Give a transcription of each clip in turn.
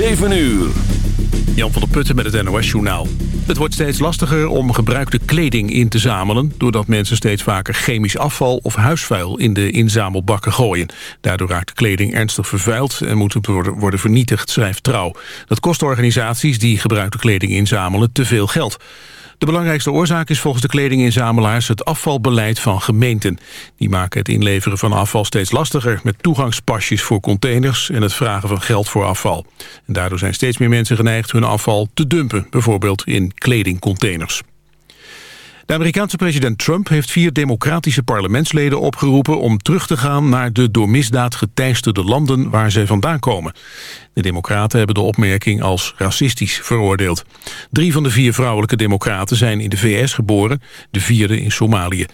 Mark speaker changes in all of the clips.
Speaker 1: 7 uur.
Speaker 2: Jan van der Putten met het NOS-journaal. Het wordt steeds lastiger om gebruikte kleding in te zamelen... doordat mensen steeds vaker chemisch afval of huisvuil in de inzamelbakken gooien. Daardoor raakt de kleding ernstig vervuild en moet worden vernietigd, schrijft Trouw. Dat kost organisaties die gebruikte kleding inzamelen te veel geld. De belangrijkste oorzaak is volgens de kledinginzamelaars het afvalbeleid van gemeenten. Die maken het inleveren van afval steeds lastiger met toegangspasjes voor containers en het vragen van geld voor afval. En daardoor zijn steeds meer mensen geneigd hun afval te dumpen, bijvoorbeeld in kledingcontainers. De Amerikaanse president Trump heeft vier democratische parlementsleden opgeroepen om terug te gaan naar de door misdaad geteisterde landen waar zij vandaan komen. De democraten hebben de opmerking als racistisch veroordeeld. Drie van de vier vrouwelijke democraten zijn in de VS geboren, de vierde in Somalië.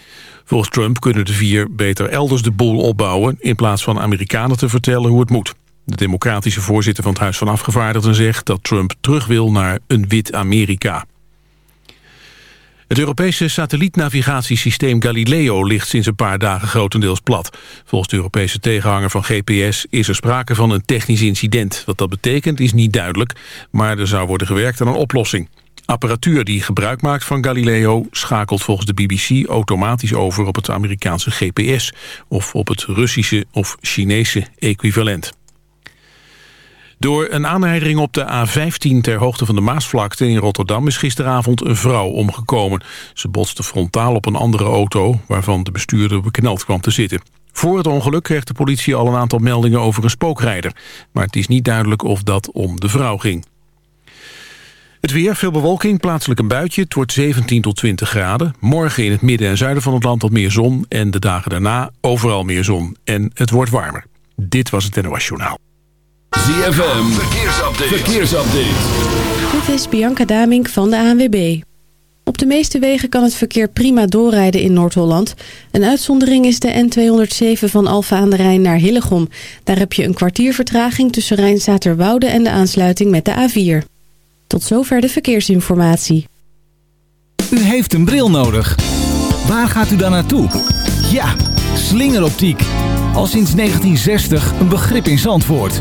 Speaker 2: Volgens Trump kunnen de vier beter elders de boel opbouwen in plaats van Amerikanen te vertellen hoe het moet. De democratische voorzitter van het Huis van Afgevaardigden zegt dat Trump terug wil naar een wit Amerika. Het Europese satellietnavigatiesysteem Galileo ligt sinds een paar dagen grotendeels plat. Volgens de Europese tegenhanger van GPS is er sprake van een technisch incident. Wat dat betekent is niet duidelijk, maar er zou worden gewerkt aan een oplossing. Apparatuur die gebruik maakt van Galileo schakelt volgens de BBC automatisch over op het Amerikaanse GPS of op het Russische of Chinese equivalent. Door een aanrijding op de A15 ter hoogte van de Maasvlakte in Rotterdam... is gisteravond een vrouw omgekomen. Ze botste frontaal op een andere auto... waarvan de bestuurder bekneld kwam te zitten. Voor het ongeluk kreeg de politie al een aantal meldingen over een spookrijder. Maar het is niet duidelijk of dat om de vrouw ging. Het weer, veel bewolking, plaatselijk een buitje. Het wordt 17 tot 20 graden. Morgen in het midden en zuiden van het land wat meer zon. En de dagen daarna overal meer zon. En het wordt warmer. Dit was het NOS Journaal.
Speaker 1: ZFM, verkeersupdate. verkeersupdate.
Speaker 3: Dit is Bianca Damink van de ANWB. Op de meeste wegen kan het verkeer prima doorrijden in Noord-Holland. Een uitzondering is de N207 van Alfa aan de Rijn naar Hillegom. Daar heb je een kwartier vertraging tussen Rijnstaterwoude en de aansluiting met de A4. Tot zover de verkeersinformatie.
Speaker 4: U heeft een bril nodig. Waar gaat u dan naartoe? Ja, slingeroptiek. Al sinds 1960 een begrip in Zandvoort.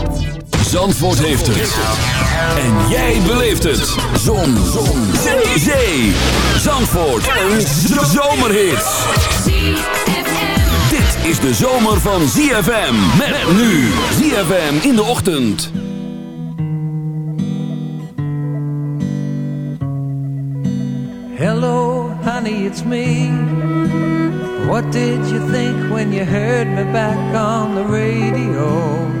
Speaker 1: Zandvoort heeft het. En jij beleeft het. Zon. Zon. Zee. Zee. Zandvoort. Een zomerhit. Dit is de zomer van ZFM. Met nu ZFM in de ochtend.
Speaker 5: Hello, honey, it's me. What did you think when you heard me back on the radio?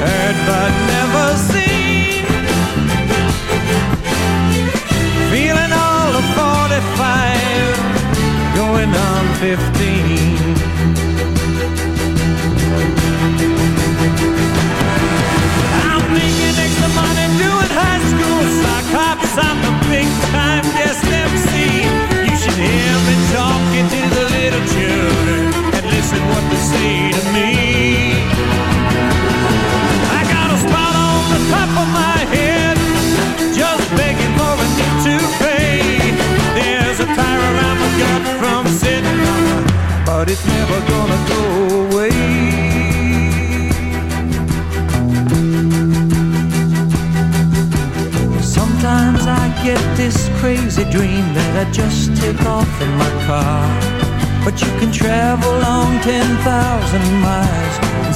Speaker 5: heard but never seen. Feeling all of 45, going on 15.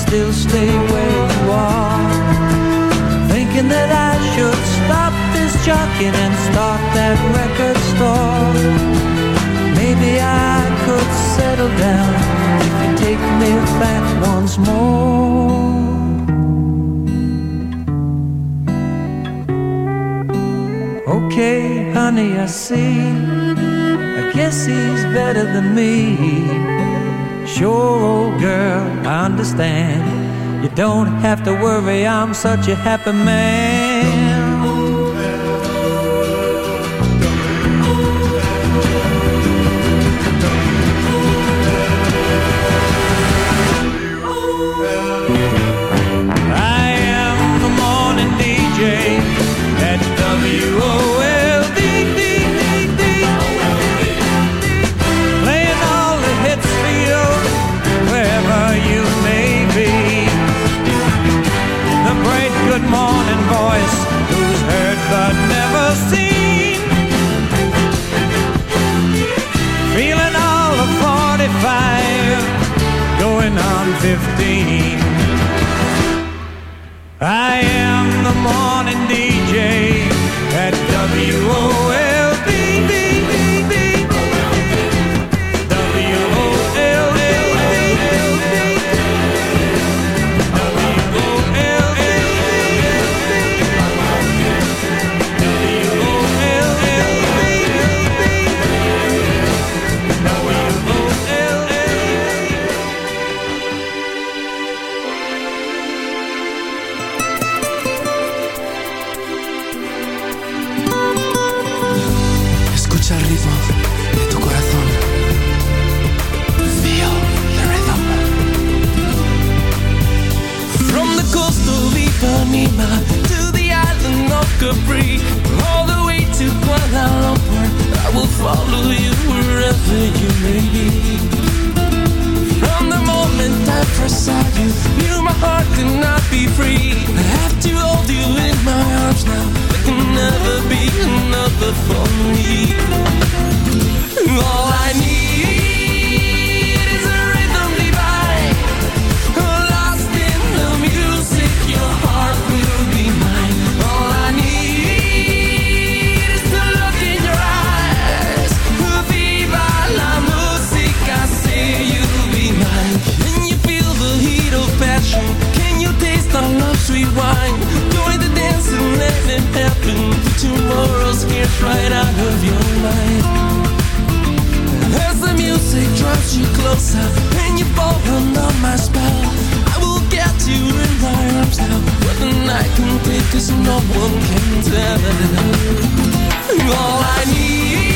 Speaker 5: Still stay where you are. Thinking that I should stop this jockeying and start that record store. Maybe I could settle down if you take me back once more. Okay, honey, I see. I guess he's better than me. Sure, old girl, I understand. You don't have to worry, I'm such a happy man. 15.
Speaker 6: When you fall? Under my spell. I will get you in my arms now. Can cause no one can tell. All I need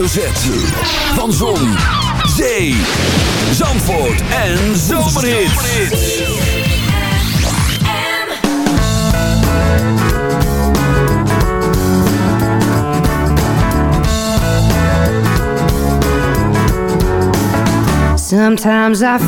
Speaker 1: hoofdletter Van Zon, Zee, Zandvoort en Zomerhit.
Speaker 7: Sometimes I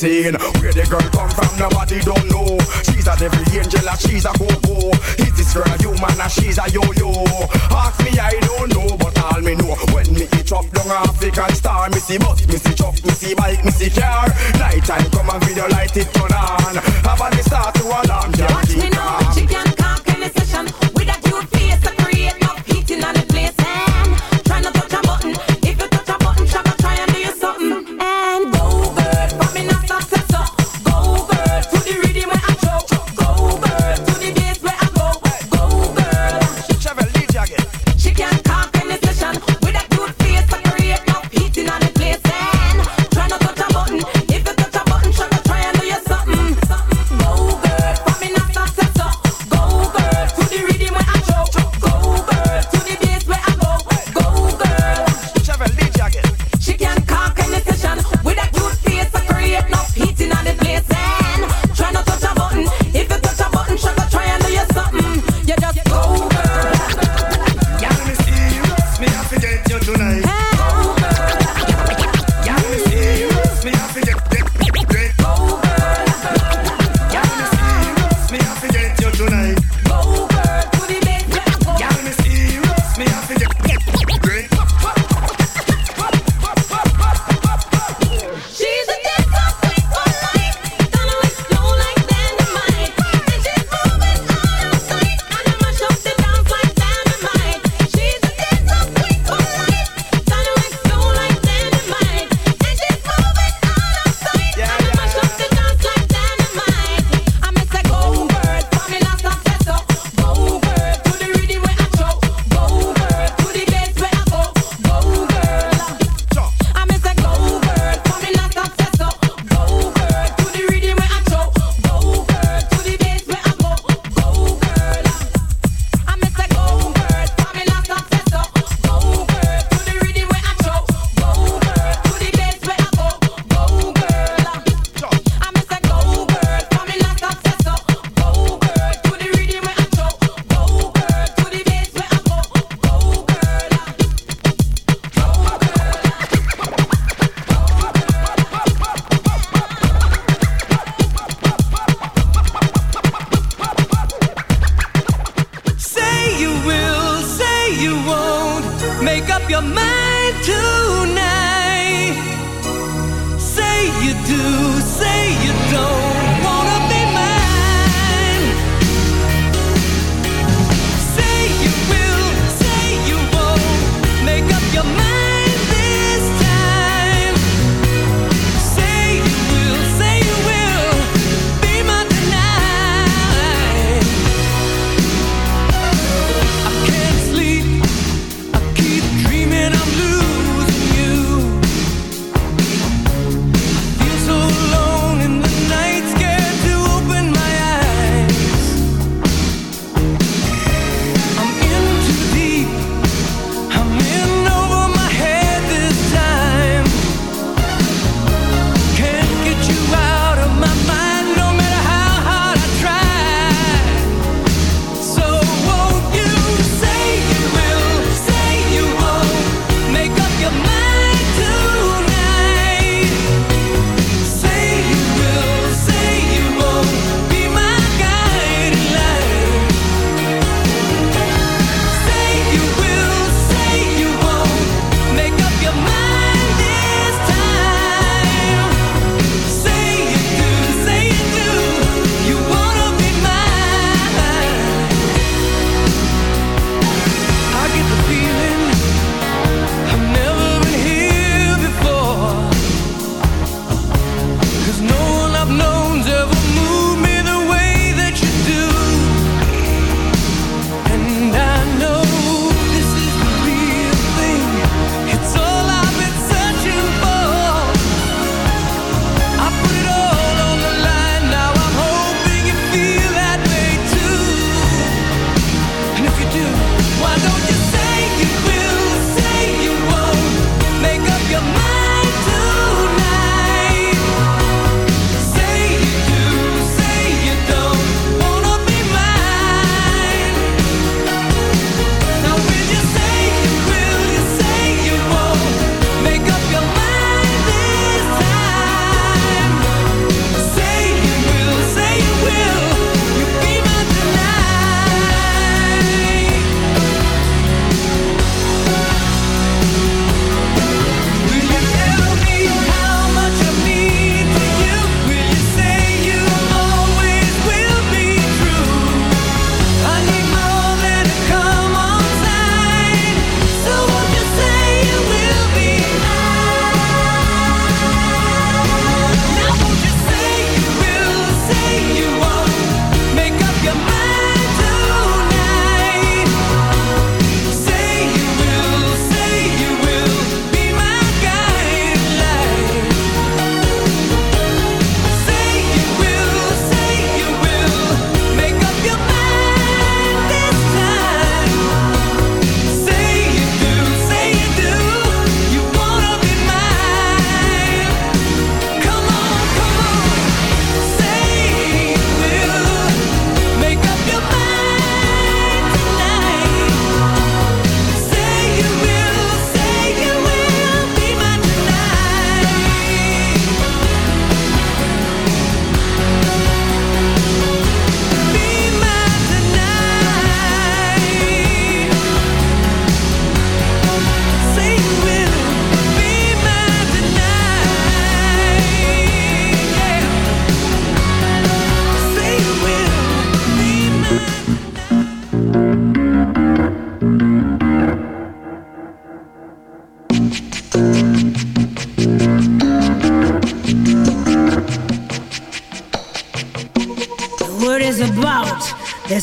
Speaker 8: sing Where the girl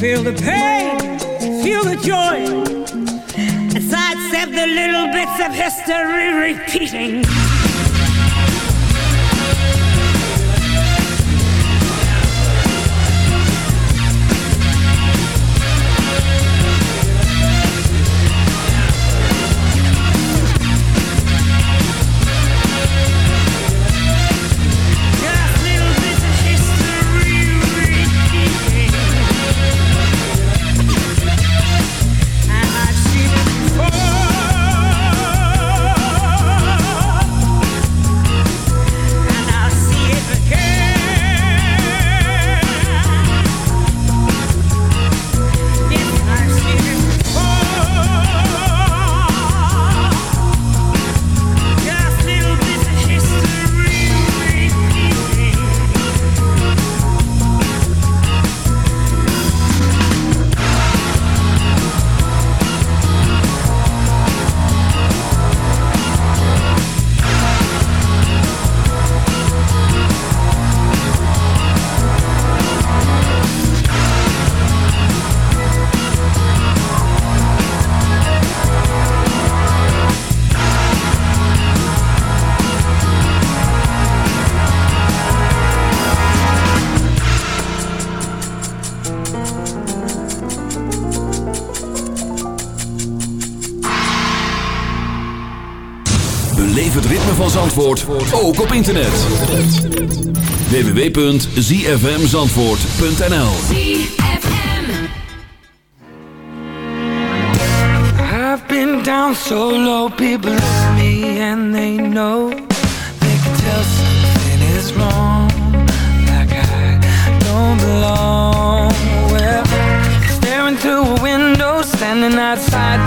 Speaker 9: Feel the pain, feel the joy. And sidestep the little bits of history repeating.
Speaker 1: Zandvoort ook op internet. www.zfmzandvoort.nl
Speaker 10: I've been down so low, people love me and they know they can tell something is wrong, like I don't belong. Well, staring through a window, standing outside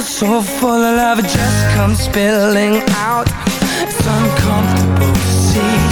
Speaker 10: feel so full of love, it just comes spilling out. It's uncomfortable to see.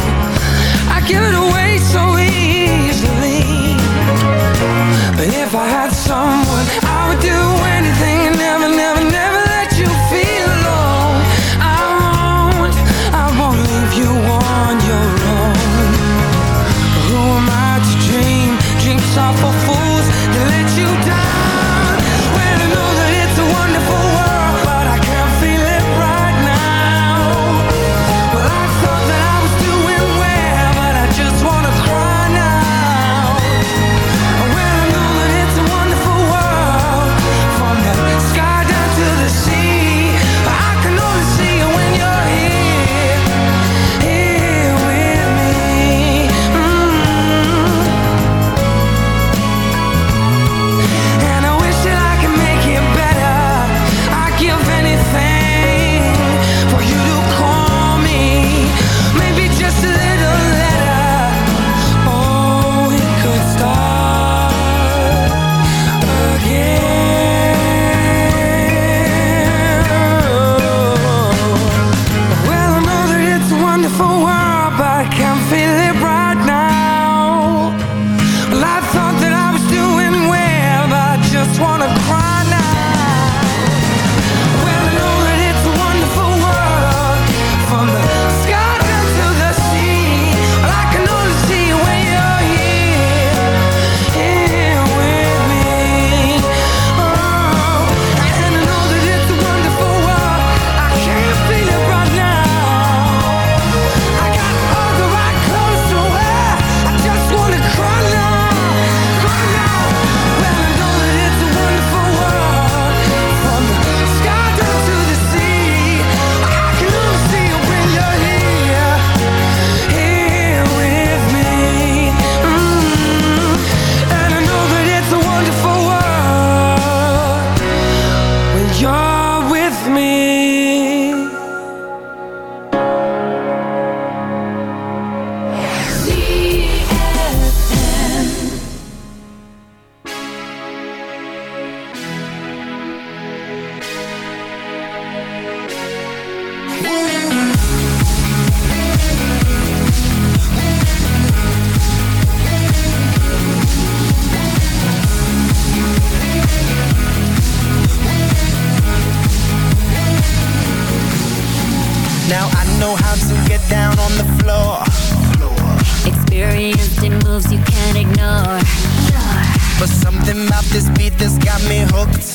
Speaker 9: this got me hooked.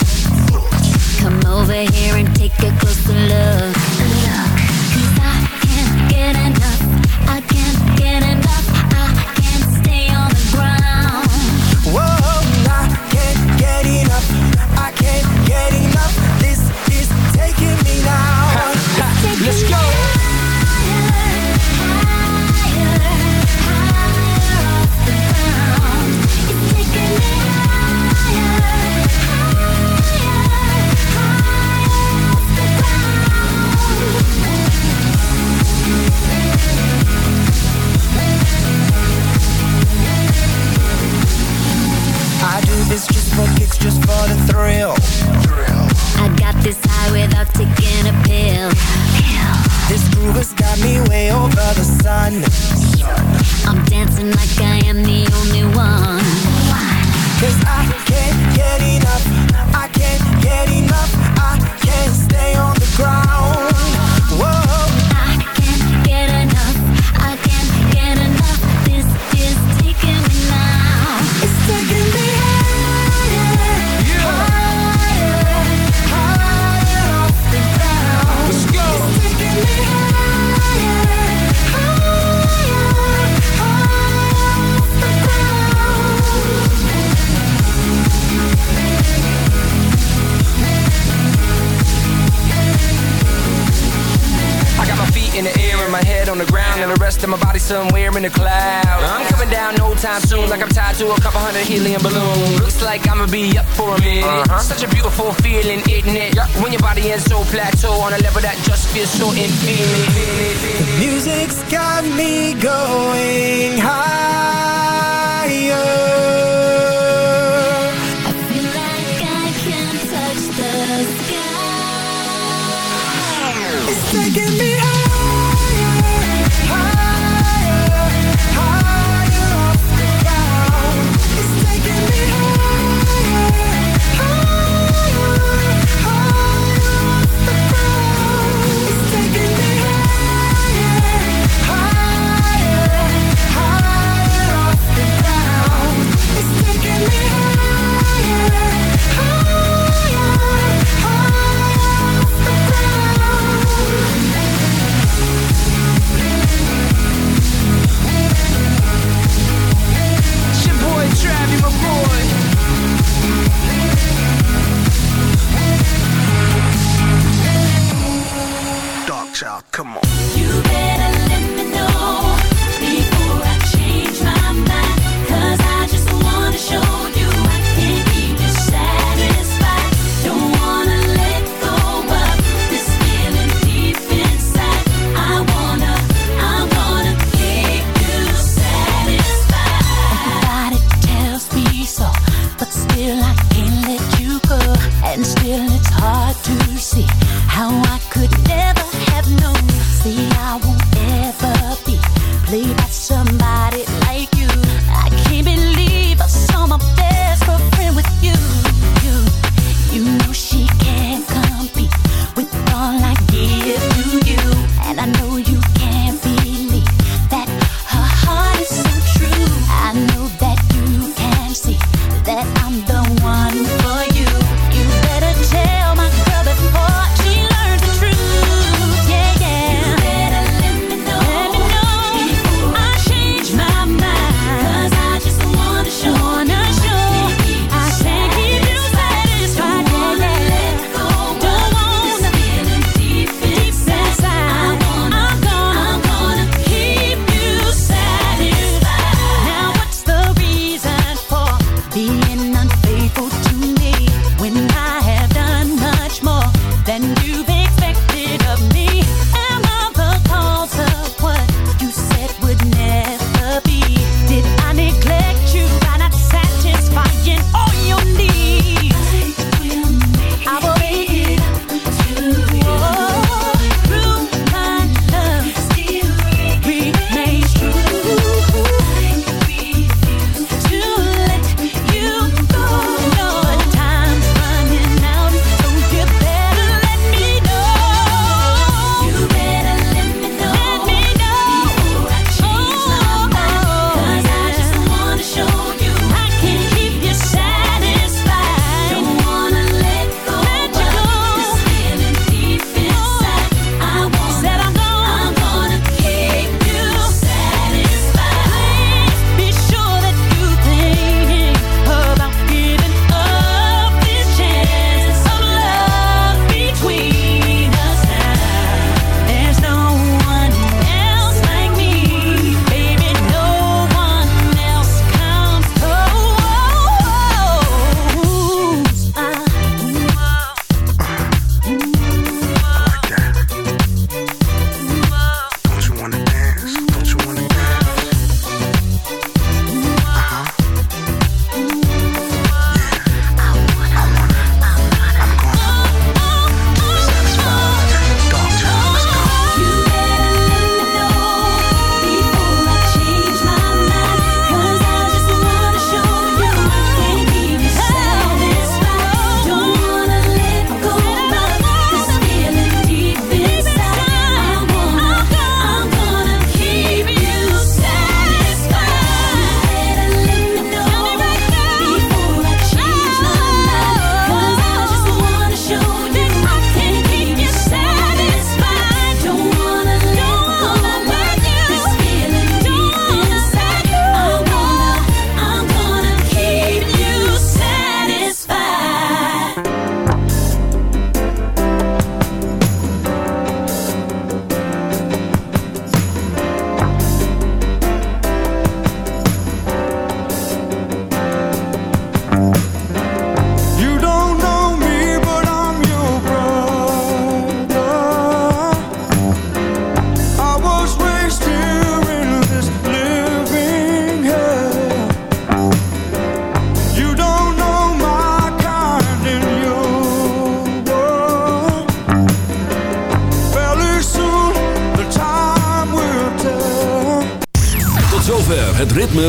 Speaker 11: Come over here and take a closer look.
Speaker 12: feeling, isn't it? When your body is so plateau on a level that just feels so infinite.
Speaker 9: Music's got me going higher. taking me